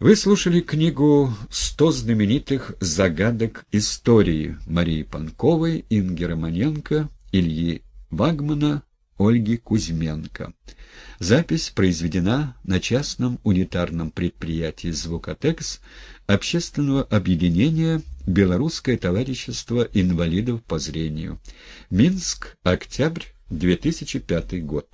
Вы слушали книгу «Сто знаменитых загадок истории» Марии Панковой, Инги Романенко, Ильи Вагмана, Ольги Кузьменко. Запись произведена на частном унитарном предприятии «Звукотекс» общественного объединения «Белорусское товарищество инвалидов по зрению». Минск, октябрь 2005 год.